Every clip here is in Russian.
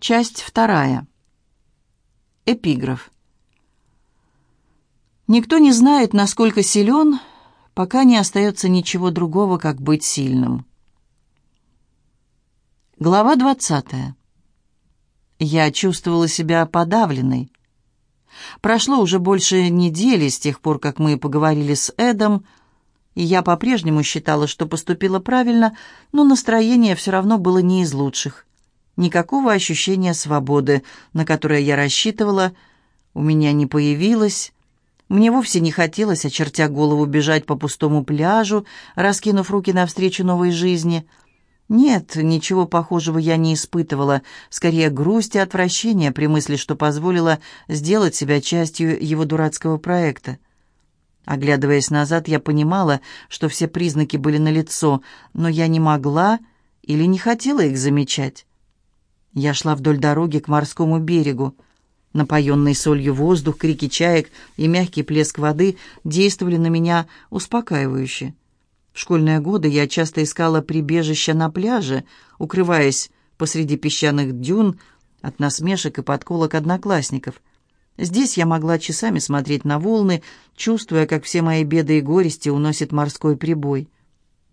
Часть вторая. Эпиграф. Никто не знает, насколько силен, пока не остается ничего другого, как быть сильным. Глава двадцатая. Я чувствовала себя подавленной. Прошло уже больше недели с тех пор, как мы поговорили с Эдом, и я по-прежнему считала, что поступила правильно, но настроение все равно было не из лучших. Никакого ощущения свободы, на которое я рассчитывала, у меня не появилось. Мне вовсе не хотелось, очертя голову, бежать по пустому пляжу, раскинув руки навстречу новой жизни. Нет, ничего похожего я не испытывала, скорее грусть и отвращение при мысли, что позволила сделать себя частью его дурацкого проекта. Оглядываясь назад, я понимала, что все признаки были налицо, но я не могла или не хотела их замечать. Я шла вдоль дороги к морскому берегу. Напоенный солью воздух, крики чаек и мягкий плеск воды действовали на меня успокаивающе. В школьные годы я часто искала прибежища на пляже, укрываясь посреди песчаных дюн от насмешек и подколок одноклассников. Здесь я могла часами смотреть на волны, чувствуя, как все мои беды и горести уносит морской прибой.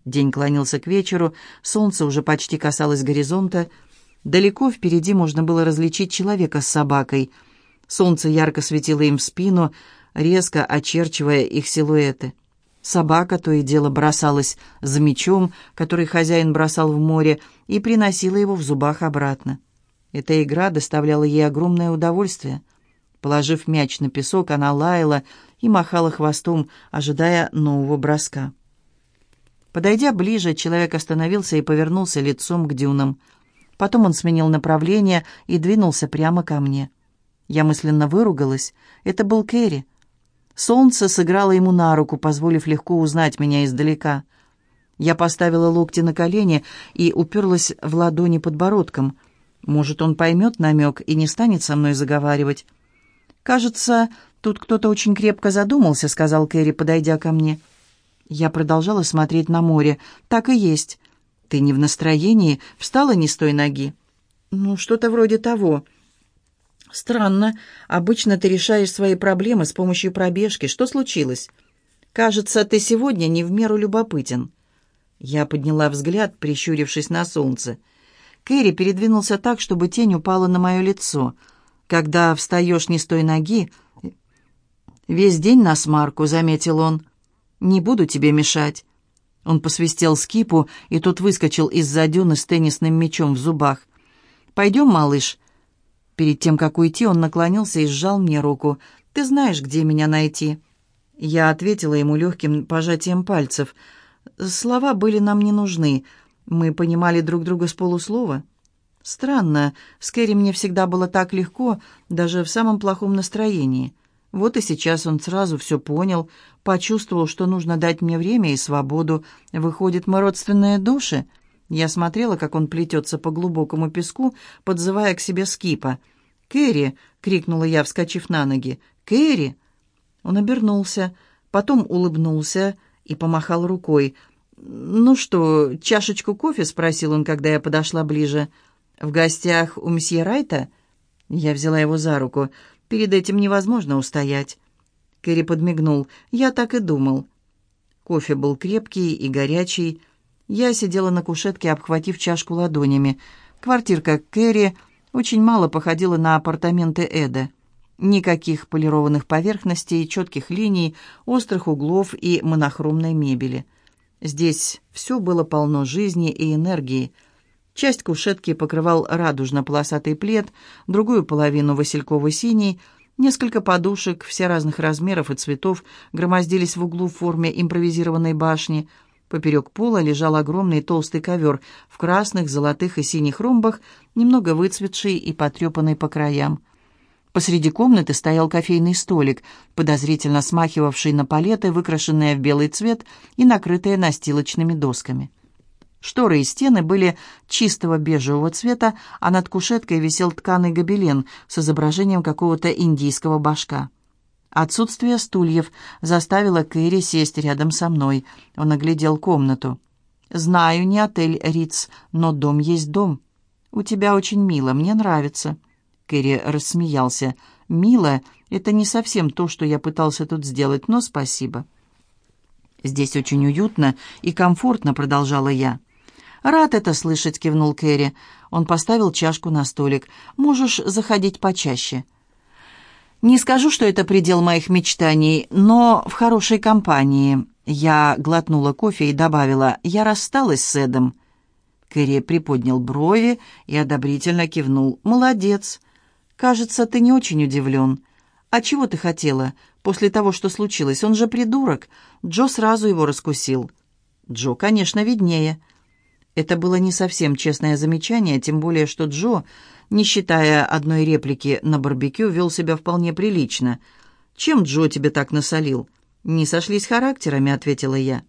День клонился к вечеру, солнце уже почти касалось горизонта — Далеко впереди можно было различить человека с собакой. Солнце ярко светило им в спину, резко очерчивая их силуэты. Собака то и дело бросалась за мечом, который хозяин бросал в море, и приносила его в зубах обратно. Эта игра доставляла ей огромное удовольствие. Положив мяч на песок, она лаяла и махала хвостом, ожидая нового броска. Подойдя ближе, человек остановился и повернулся лицом к дюнам – Потом он сменил направление и двинулся прямо ко мне. Я мысленно выругалась. Это был Кэрри. Солнце сыграло ему на руку, позволив легко узнать меня издалека. Я поставила локти на колени и уперлась в ладони подбородком. Может, он поймет намек и не станет со мной заговаривать. «Кажется, тут кто-то очень крепко задумался», — сказал Кэрри, подойдя ко мне. Я продолжала смотреть на море. «Так и есть. «Ты не в настроении? Встала не с той ноги?» «Ну, что-то вроде того». «Странно. Обычно ты решаешь свои проблемы с помощью пробежки. Что случилось?» «Кажется, ты сегодня не в меру любопытен». Я подняла взгляд, прищурившись на солнце. Кэрри передвинулся так, чтобы тень упала на мое лицо. «Когда встаешь не с той ноги...» «Весь день на смарку», — заметил он. «Не буду тебе мешать. Он посвистел скипу, и тот выскочил из-за дюны с теннисным мячом в зубах. «Пойдем, малыш». Перед тем, как уйти, он наклонился и сжал мне руку. «Ты знаешь, где меня найти?» Я ответила ему легким пожатием пальцев. Слова были нам не нужны. Мы понимали друг друга с полуслова. Странно, с Кэрри мне всегда было так легко, даже в самом плохом настроении. Вот и сейчас он сразу все понял, почувствовал, что нужно дать мне время и свободу. Выходит, мы родственные души. Я смотрела, как он плетется по глубокому песку, подзывая к себе скипа. «Кэрри!» — крикнула я, вскочив на ноги. «Кэрри!» Он обернулся, потом улыбнулся и помахал рукой. «Ну что, чашечку кофе?» — спросил он, когда я подошла ближе. «В гостях у месье Райта?» Я взяла его за руку. Перед этим невозможно устоять». Кэрри подмигнул. «Я так и думал». Кофе был крепкий и горячий. Я сидела на кушетке, обхватив чашку ладонями. Квартирка Кэрри очень мало походила на апартаменты Эда. Никаких полированных поверхностей, четких линий, острых углов и монохромной мебели. Здесь все было полно жизни и энергии – Часть кушетки покрывал радужно-полосатый плед, другую половину васильковый синий Несколько подушек, все разных размеров и цветов, громоздились в углу в форме импровизированной башни. Поперек пола лежал огромный толстый ковер в красных, золотых и синих ромбах, немного выцветший и потрепанный по краям. Посреди комнаты стоял кофейный столик, подозрительно смахивавший на палеты, выкрашенные в белый цвет и накрытые настилочными досками. Шторы и стены были чистого бежевого цвета, а над кушеткой висел тканый гобелен с изображением какого-то индийского башка. Отсутствие стульев заставило Кэрри сесть рядом со мной. Он оглядел комнату. «Знаю, не отель Риц, но дом есть дом». «У тебя очень мило, мне нравится». Кэрри рассмеялся. «Мило — это не совсем то, что я пытался тут сделать, но спасибо». «Здесь очень уютно и комфортно», — продолжала я. «Рад это слышать», — кивнул Кэрри. Он поставил чашку на столик. «Можешь заходить почаще». «Не скажу, что это предел моих мечтаний, но в хорошей компании». Я глотнула кофе и добавила «Я рассталась с Эдом». Кэрри приподнял брови и одобрительно кивнул. «Молодец. Кажется, ты не очень удивлен. А чего ты хотела после того, что случилось? Он же придурок. Джо сразу его раскусил». «Джо, конечно, виднее». Это было не совсем честное замечание, тем более, что Джо, не считая одной реплики на барбекю, вел себя вполне прилично. «Чем Джо тебе так насолил?» «Не сошлись характерами», — ответила я.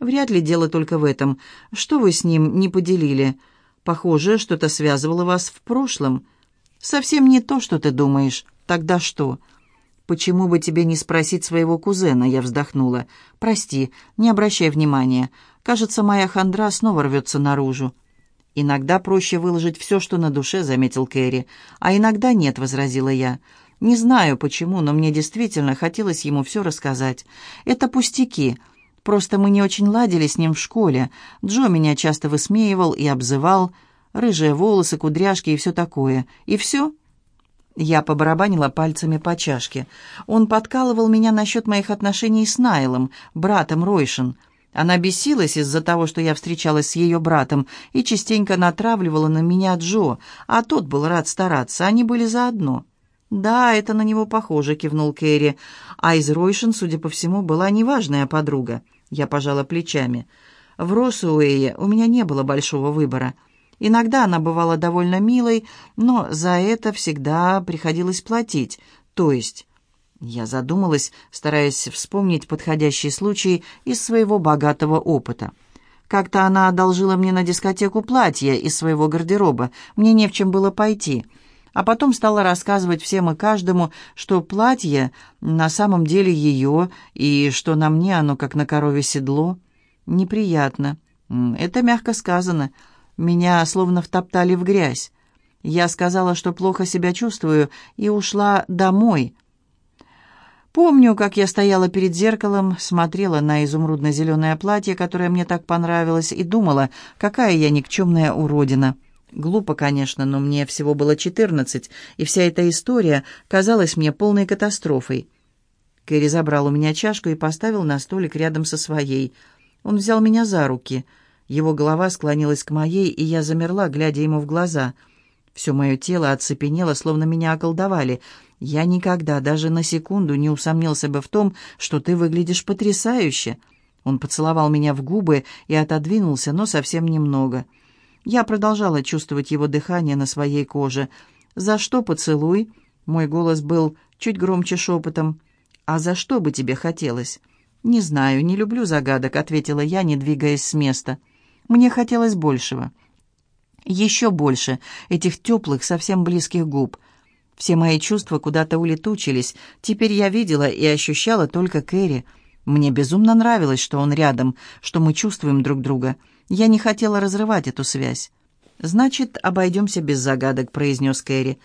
«Вряд ли дело только в этом. Что вы с ним не поделили? Похоже, что-то связывало вас в прошлом. Совсем не то, что ты думаешь. Тогда что?» «Почему бы тебе не спросить своего кузена?» Я вздохнула. «Прости, не обращай внимания. Кажется, моя хандра снова рвется наружу». «Иногда проще выложить все, что на душе», — заметил Кэрри. «А иногда нет», — возразила я. «Не знаю, почему, но мне действительно хотелось ему все рассказать. Это пустяки. Просто мы не очень ладили с ним в школе. Джо меня часто высмеивал и обзывал. Рыжие волосы, кудряшки и все такое. И все?» Я побарабанила пальцами по чашке. Он подкалывал меня насчет моих отношений с Найлом, братом Ройшин. Она бесилась из-за того, что я встречалась с ее братом, и частенько натравливала на меня Джо, а тот был рад стараться, они были заодно. «Да, это на него похоже», — кивнул Кэрри. А из Ройшин, судя по всему, была неважная подруга. Я пожала плечами. В Росуэе у меня не было большого выбора — Иногда она бывала довольно милой, но за это всегда приходилось платить. То есть... Я задумалась, стараясь вспомнить подходящий случай из своего богатого опыта. Как-то она одолжила мне на дискотеку платье из своего гардероба. Мне не в чем было пойти. А потом стала рассказывать всем и каждому, что платье на самом деле ее, и что на мне оно как на корове седло. Неприятно. Это мягко сказано. Меня словно втоптали в грязь. Я сказала, что плохо себя чувствую, и ушла домой. Помню, как я стояла перед зеркалом, смотрела на изумрудно-зеленое платье, которое мне так понравилось, и думала, какая я никчемная уродина. Глупо, конечно, но мне всего было четырнадцать, и вся эта история казалась мне полной катастрофой. Кэрри забрал у меня чашку и поставил на столик рядом со своей. Он взял меня за руки — его голова склонилась к моей, и я замерла, глядя ему в глаза. Все мое тело оцепенело, словно меня околдовали. Я никогда, даже на секунду, не усомнился бы в том, что ты выглядишь потрясающе. Он поцеловал меня в губы и отодвинулся, но совсем немного. Я продолжала чувствовать его дыхание на своей коже. «За что поцелуй?» Мой голос был чуть громче шепотом. «А за что бы тебе хотелось?» «Не знаю, не люблю загадок», — ответила я, не двигаясь с места. Мне хотелось большего. Еще больше этих теплых, совсем близких губ. Все мои чувства куда-то улетучились. Теперь я видела и ощущала только Кэрри. Мне безумно нравилось, что он рядом, что мы чувствуем друг друга. Я не хотела разрывать эту связь. «Значит, обойдемся без загадок», — произнес Кэрри.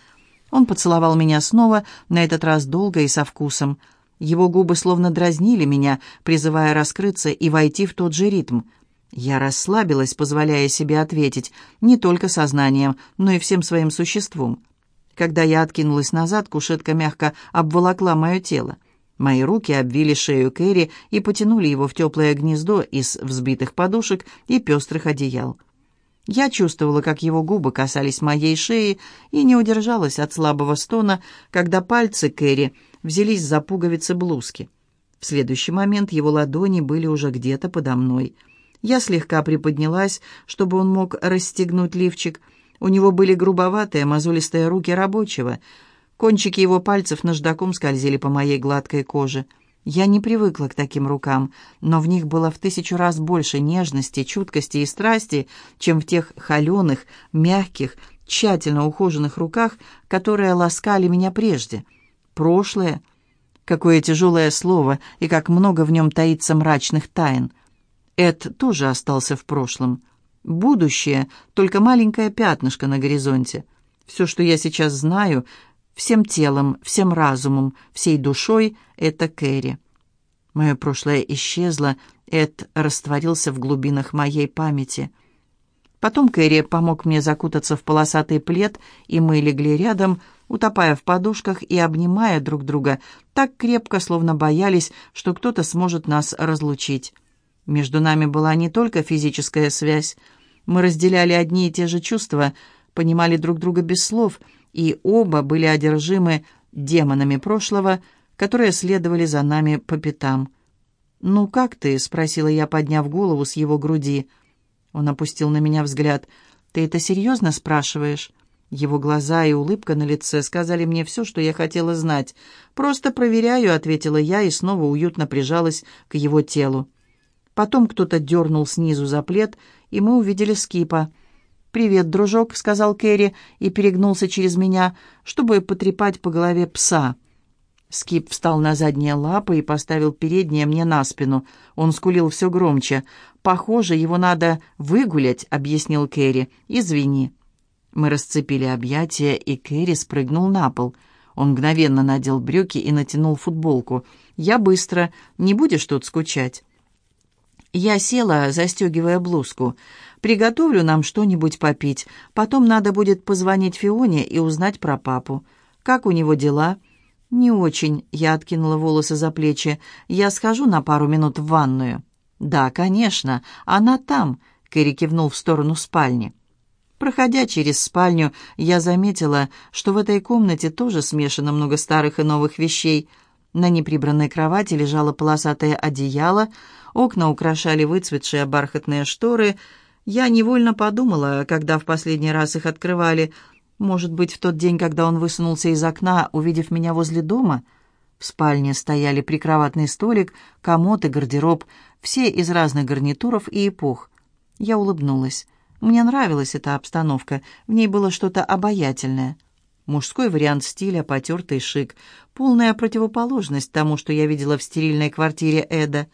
Он поцеловал меня снова, на этот раз долго и со вкусом. Его губы словно дразнили меня, призывая раскрыться и войти в тот же ритм — я расслабилась, позволяя себе ответить не только сознанием, но и всем своим существом. Когда я откинулась назад, кушетка мягко обволокла мое тело. Мои руки обвили шею Кэрри и потянули его в теплое гнездо из взбитых подушек и пестрых одеял. Я чувствовала, как его губы касались моей шеи, и не удержалась от слабого стона, когда пальцы Кэрри взялись за пуговицы блузки. В следующий момент его ладони были уже где-то подо мной — я слегка приподнялась, чтобы он мог расстегнуть лифчик. У него были грубоватые, мозолистые руки рабочего. Кончики его пальцев наждаком скользили по моей гладкой коже. Я не привыкла к таким рукам, но в них было в тысячу раз больше нежности, чуткости и страсти, чем в тех холеных, мягких, тщательно ухоженных руках, которые ласкали меня прежде. Прошлое. Какое тяжелое слово, и как много в нем таится мрачных тайн. Эд тоже остался в прошлом. Будущее — только маленькое пятнышко на горизонте. Все, что я сейчас знаю, всем телом, всем разумом, всей душой — это Кэрри. Мое прошлое исчезло, Эд растворился в глубинах моей памяти. Потом Кэрри помог мне закутаться в полосатый плед, и мы легли рядом, утопая в подушках и обнимая друг друга так крепко, словно боялись, что кто-то сможет нас разлучить. Между нами была не только физическая связь. Мы разделяли одни и те же чувства, понимали друг друга без слов, и оба были одержимы демонами прошлого, которые следовали за нами по пятам. «Ну, как ты?» — спросила я, подняв голову с его груди. Он опустил на меня взгляд. «Ты это серьезно спрашиваешь?» Его глаза и улыбка на лице сказали мне все, что я хотела знать. «Просто проверяю», — ответила я и снова уютно прижалась к его телу. Потом кто-то дернул снизу за плед, и мы увидели Скипа. «Привет, дружок», — сказал Кэрри и перегнулся через меня, чтобы потрепать по голове пса. Скип встал на задние лапы и поставил передние мне на спину. Он скулил все громче. «Похоже, его надо выгулять», — объяснил Кэрри. «Извини». Мы расцепили объятия, и Кэрри спрыгнул на пол. Он мгновенно надел брюки и натянул футболку. «Я быстро. Не будешь тут скучать?» Я села, застегивая блузку. «Приготовлю нам что-нибудь попить. Потом надо будет позвонить Фионе и узнать про папу. Как у него дела?» «Не очень», — я откинула волосы за плечи. «Я схожу на пару минут в ванную». «Да, конечно. Она там», — Кэрри кивнул в сторону спальни. Проходя через спальню, я заметила, что в этой комнате тоже смешано много старых и новых вещей. На неприбранной кровати лежало полосатое одеяло, окна украшали выцветшие бархатные шторы. Я невольно подумала, когда в последний раз их открывали, может быть, в тот день, когда он высунулся из окна, увидев меня возле дома? В спальне стояли прикроватный столик, комод и гардероб, все из разных гарнитуров и эпох. Я улыбнулась. Мне нравилась эта обстановка, в ней было что-то обаятельное. Мужской вариант стиля, потертый шик, полная противоположность тому, что я видела в стерильной квартире Эда.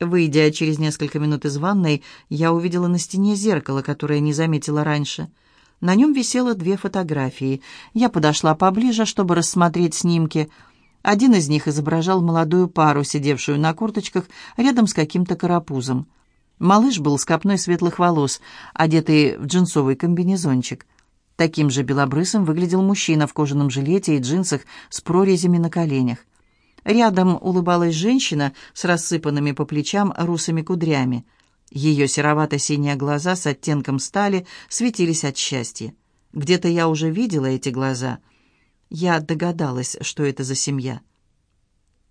Выйдя через несколько минут из ванной, я увидела на стене зеркало, которое не заметила раньше. На нем висело две фотографии. Я подошла поближе, чтобы рассмотреть снимки. Один из них изображал молодую пару, сидевшую на курточках рядом с каким-то карапузом. Малыш был с копной светлых волос, одетый в джинсовый комбинезончик. Таким же белобрысым выглядел мужчина в кожаном жилете и джинсах с прорезями на коленях. Рядом улыбалась женщина с рассыпанными по плечам русыми кудрями. Ее серовато-синие глаза с оттенком стали светились от счастья. Где-то я уже видела эти глаза. Я догадалась, что это за семья.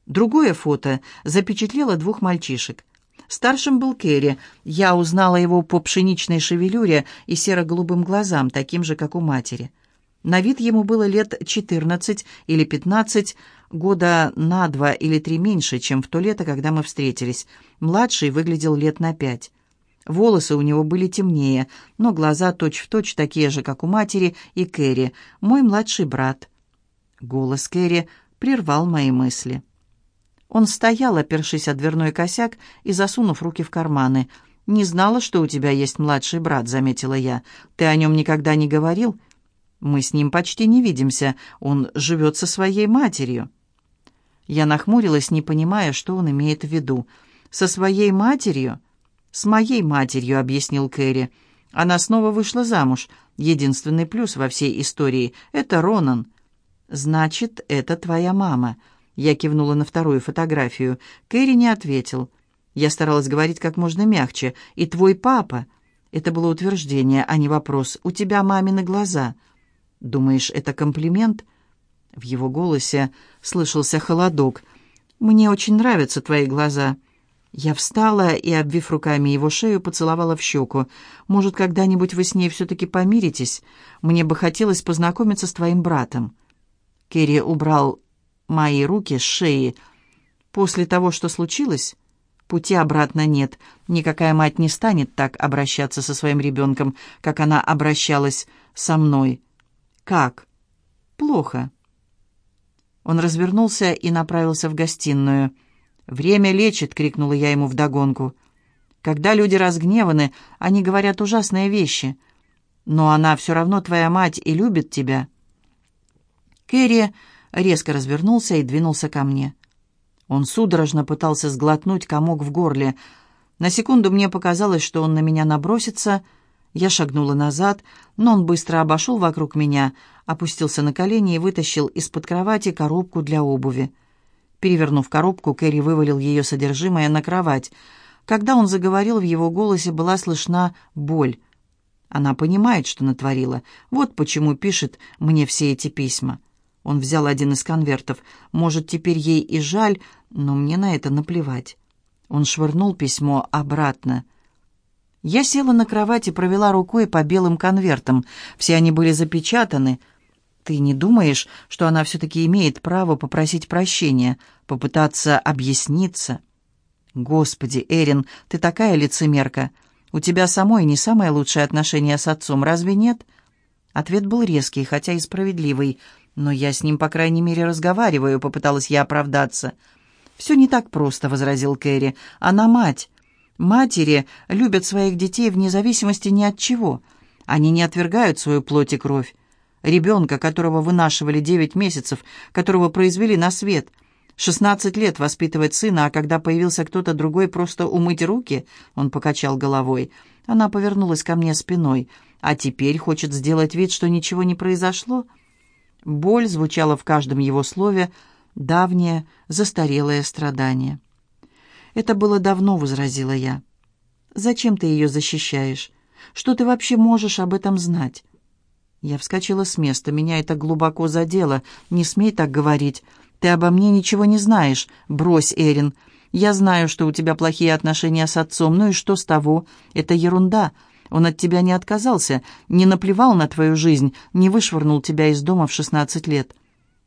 Другое фото запечатлело двух мальчишек. Старшим был Керри. Я узнала его по пшеничной шевелюре и серо-голубым глазам, таким же, как у матери. На вид ему было лет 14 или 15, года на два или три меньше, чем в то лето, когда мы встретились. Младший выглядел лет на пять. Волосы у него были темнее, но глаза точь-в-точь точь такие же, как у матери и Кэрри, мой младший брат. Голос Кэрри прервал мои мысли. Он стоял, опершись о дверной косяк и засунув руки в карманы. «Не знала, что у тебя есть младший брат», — заметила я. «Ты о нем никогда не говорил?» «Мы с ним почти не видимся. Он живет со своей матерью». Я нахмурилась, не понимая, что он имеет в виду. «Со своей матерью?» «С моей матерью», — объяснил Кэрри. «Она снова вышла замуж. Единственный плюс во всей истории — это Ронан». «Значит, это твоя мама». Я кивнула на вторую фотографию. Кэрри не ответил. Я старалась говорить как можно мягче. «И твой папа?» Это было утверждение, а не вопрос. «У тебя мамины глаза». «Думаешь, это комплимент?» В его голосе слышался холодок. «Мне очень нравятся твои глаза». Я встала и, обвив руками его шею, поцеловала в щеку. «Может, когда-нибудь вы с ней все-таки помиритесь? Мне бы хотелось познакомиться с твоим братом». Керри убрал мои руки с шеи. После того, что случилось, пути обратно нет. Никакая мать не станет так обращаться со своим ребенком, как она обращалась со мной. Как? Плохо. Он развернулся и направился в гостиную. «Время лечит!» — крикнула я ему вдогонку. Когда люди разгневаны, они говорят ужасные вещи. Но она все равно твоя мать и любит тебя». Кэрри резко развернулся и двинулся ко мне. Он судорожно пытался сглотнуть комок в горле. На секунду мне показалось, что он на меня набросится. Я шагнула назад, но он быстро обошел вокруг меня, опустился на колени и вытащил из-под кровати коробку для обуви. Перевернув коробку, Кэрри вывалил ее содержимое на кровать. Когда он заговорил, в его голосе была слышна боль. Она понимает, что натворила. Вот почему пишет мне все эти письма. Он взял один из конвертов. Может, теперь ей и жаль, но мне на это наплевать. Он швырнул письмо обратно. Я села на кровать и провела рукой по белым конвертам. Все они были запечатаны. Ты не думаешь, что она все-таки имеет право попросить прощения, попытаться объясниться? Господи, Эрин, ты такая лицемерка. У тебя самой не самое лучшее отношение с отцом, разве нет? Ответ был резкий, хотя и справедливый. «Но я с ним, по крайней мере, разговариваю», — попыталась я оправдаться. «Все не так просто», — возразил Кэрри. «Она мать. Матери любят своих детей вне зависимости ни от чего. Они не отвергают свою плоть и кровь. Ребенка, которого вынашивали девять месяцев, которого произвели на свет. Шестнадцать лет воспитывать сына, а когда появился кто-то другой, просто умыть руки?» Он покачал головой. Она повернулась ко мне спиной. «А теперь хочет сделать вид, что ничего не произошло?» Боль звучала в каждом его слове, давнее, застарелое страдание. «Это было давно», — возразила я. «Зачем ты ее защищаешь? Что ты вообще можешь об этом знать?» Я вскочила с места. Меня это глубоко задело. «Не смей так говорить. Ты обо мне ничего не знаешь. Брось, Эрин. Я знаю, что у тебя плохие отношения с отцом. Ну и что с того? Это ерунда. Он от тебя не отказался, не наплевал на твою жизнь, не вышвырнул тебя из дома в шестнадцать лет.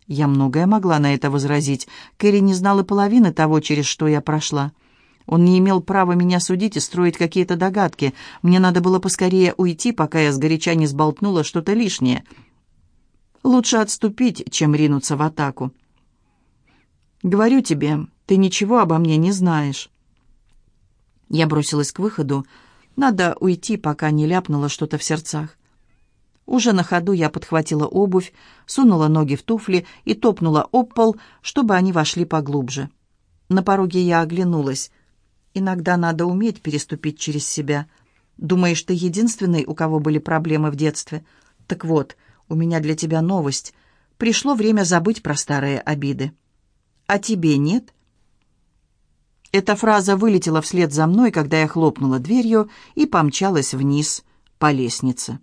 Я многое могла на это возразить. Кэрри не знала половины того, через что я прошла. Он не имел права меня судить и строить какие-то догадки. Мне надо было поскорее уйти, пока я сгоряча не сболтнула что-то лишнее. Лучше отступить, чем ринуться в атаку. «Говорю тебе, ты ничего обо мне не знаешь». Я бросилась к выходу, надо уйти, пока не ляпнула что-то в сердцах. Уже на ходу я подхватила обувь, сунула ноги в туфли и топнула об пол, чтобы они вошли поглубже. На пороге я оглянулась. Иногда надо уметь переступить через себя. Думаешь, ты единственный, у кого были проблемы в детстве? Так вот, у меня для тебя новость. Пришло время забыть про старые обиды. А тебе нет?» Эта фраза вылетела вслед за мной, когда я хлопнула дверью и помчалась вниз по лестнице.